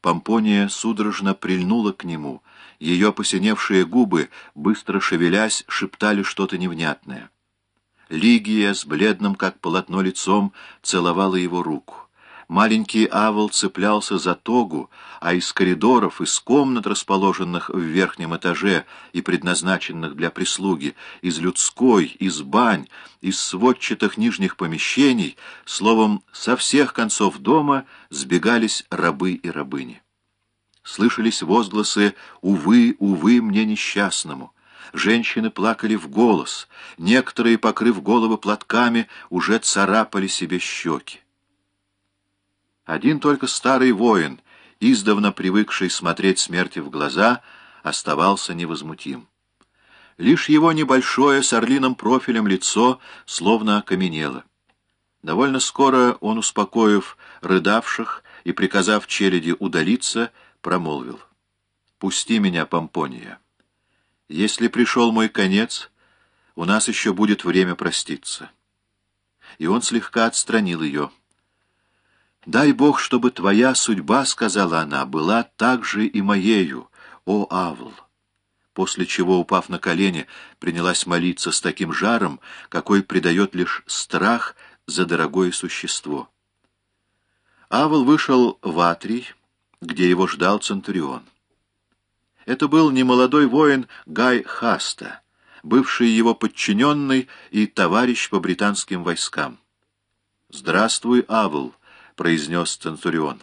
Помпония судорожно прильнула к нему. Ее посиневшие губы, быстро шевелясь, шептали что-то невнятное. Лигия с бледным, как полотно лицом, целовала его руку. Маленький Авел цеплялся за тогу, а из коридоров, из комнат, расположенных в верхнем этаже и предназначенных для прислуги, из людской, из бань, из сводчатых нижних помещений, словом, со всех концов дома сбегались рабы и рабыни. Слышались возгласы «Увы, увы, мне несчастному». Женщины плакали в голос, некоторые, покрыв головы платками, уже царапали себе щеки. Один только старый воин, издавна привыкший смотреть смерти в глаза, оставался невозмутим. Лишь его небольшое с орлиным профилем лицо словно окаменело. Довольно скоро он, успокоив рыдавших и приказав челяди удалиться, промолвил. «Пусти меня, Помпония. Если пришел мой конец, у нас еще будет время проститься». И он слегка отстранил ее. «Дай Бог, чтобы твоя судьба, — сказала она, — была также и моею, о Авл!» После чего, упав на колени, принялась молиться с таким жаром, какой придает лишь страх за дорогое существо. Авл вышел в Атрий, где его ждал Центурион. Это был немолодой воин Гай Хаста, бывший его подчиненный и товарищ по британским войскам. «Здравствуй, Авл!» Произнес Центурион.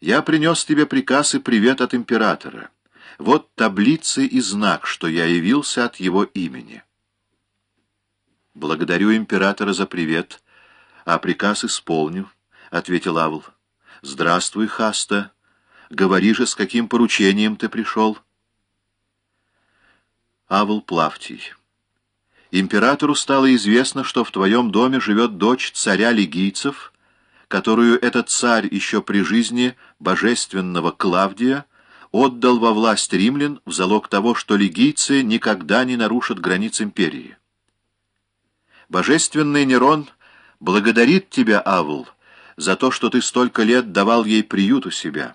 «Я принес тебе приказ и привет от императора. Вот таблицы и знак, что я явился от его имени». «Благодарю императора за привет, а приказ исполню», — ответил Авл. «Здравствуй, Хаста. Говори же, с каким поручением ты пришел?» Авл Плавтий. Императору стало известно, что в твоем доме живет дочь царя лигийцев, которую этот царь еще при жизни божественного Клавдия отдал во власть римлян в залог того, что лигийцы никогда не нарушат границ империи. Божественный Нерон благодарит тебя, Авл, за то, что ты столько лет давал ей приют у себя.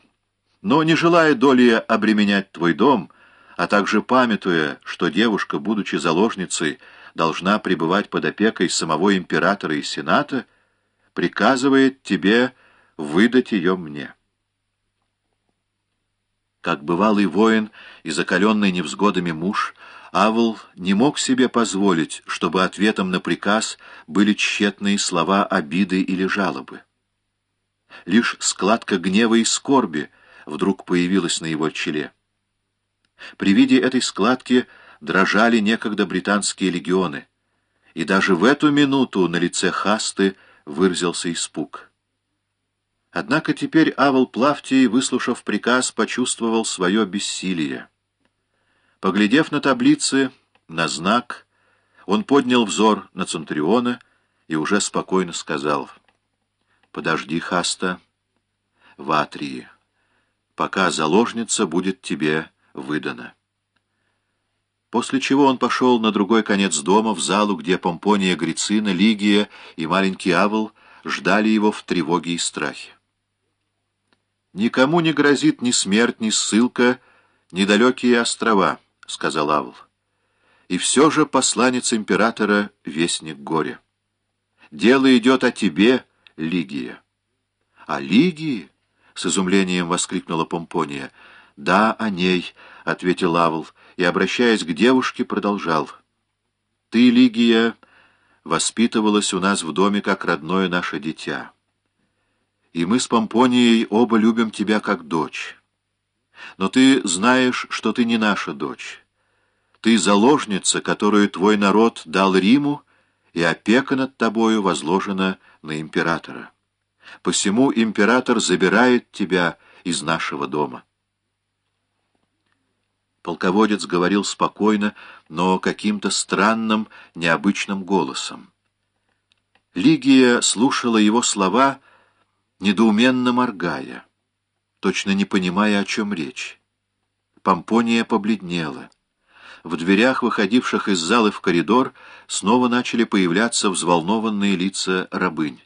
Но, не желая доли обременять твой дом, а также памятуя, что девушка, будучи заложницей, должна пребывать под опекой самого императора и сената, приказывает тебе выдать ее мне. Как бывалый воин и закаленный невзгодами муж, Авл не мог себе позволить, чтобы ответом на приказ были тщетные слова обиды или жалобы. Лишь складка гнева и скорби вдруг появилась на его челе. При виде этой складки дрожали некогда британские легионы, и даже в эту минуту на лице Хасты — выразился испуг. Однако теперь Авел Плавтий, выслушав приказ, почувствовал свое бессилие. Поглядев на таблицы, на знак, он поднял взор на Центуриона и уже спокойно сказал, «Подожди, Хаста, в Атрии, пока заложница будет тебе выдана». После чего он пошел на другой конец дома, в залу, где Помпония Грицина, Лигия и маленький Авл ждали его в тревоге и страхе. «Никому не грозит ни смерть, ни ссылка, ни далекие острова», — сказал Авл. «И все же посланец императора — вестник горя. Дело идет о тебе, Лигия». «О Лигии?» — с изумлением воскликнула Помпония. «Да, о ней», — ответил Авл, и, обращаясь к девушке, продолжал. «Ты, Лигия, воспитывалась у нас в доме как родное наше дитя. И мы с Помпонией оба любим тебя как дочь. Но ты знаешь, что ты не наша дочь. Ты заложница, которую твой народ дал Риму, и опека над тобою возложена на императора. Посему император забирает тебя из нашего дома». Полководец говорил спокойно, но каким-то странным, необычным голосом. Лигия слушала его слова, недоуменно моргая, точно не понимая, о чем речь. Помпония побледнела. В дверях, выходивших из залы в коридор, снова начали появляться взволнованные лица рабынь.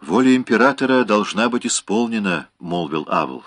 «Воля императора должна быть исполнена», — молвил Авл.